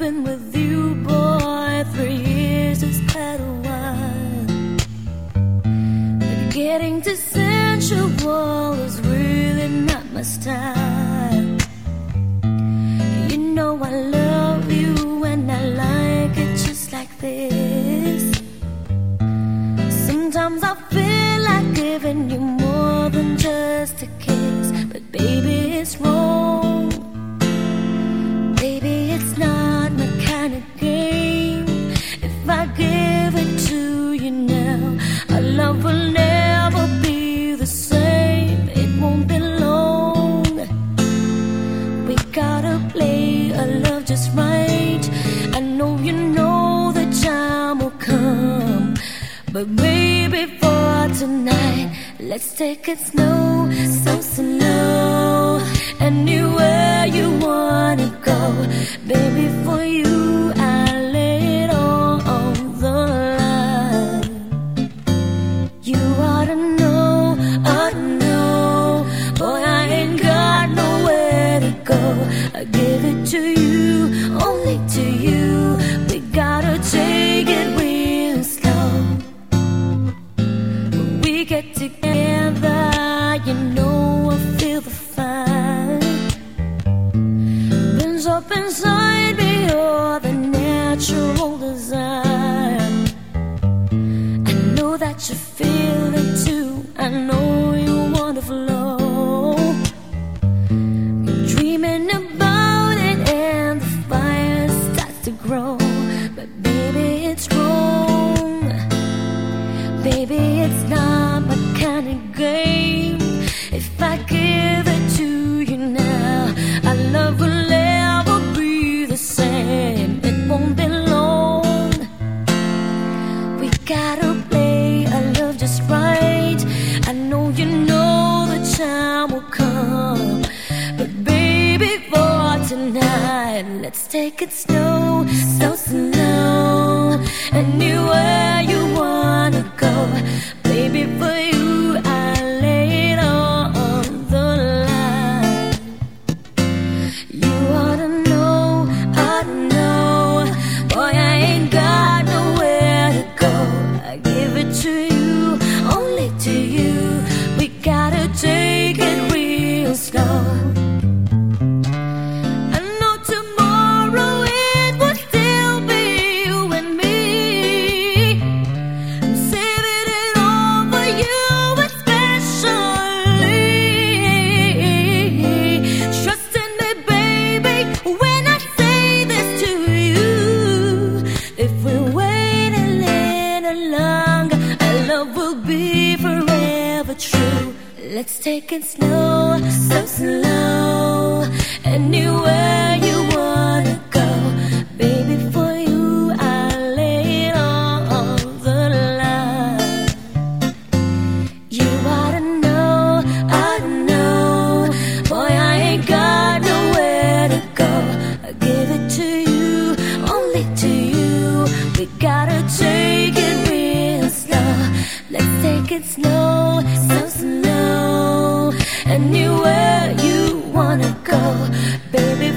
been with you, boy, for years is quite a while. But getting to sensual is really not my style. You know I love. But maybe for tonight, let's take it slow, so slow. Anywhere you wanna go, baby, for you you feel it too. I know you want to flow. You're dreaming about it, and the fire starts to grow. But baby, it's wrong. Baby, it's not my kind of game. If I give it to you now, our love will never be the same. It won't be long. We gotta tonight, let's take it slow, so slow. Anywhere you wanna go, baby, for you, I lay it on the line. You ought to know, to know. Boy, I ain't got nowhere to go. I give it to you, Let's take it slow, so slow. Anywhere you wanna go, baby, for you I lay it all on the line. You ought to know, I know, boy, I ain't got nowhere to go. I give it to you, only to you. We gotta take it real slow. Let's take it slow, so. Anywhere you wanna go, baby,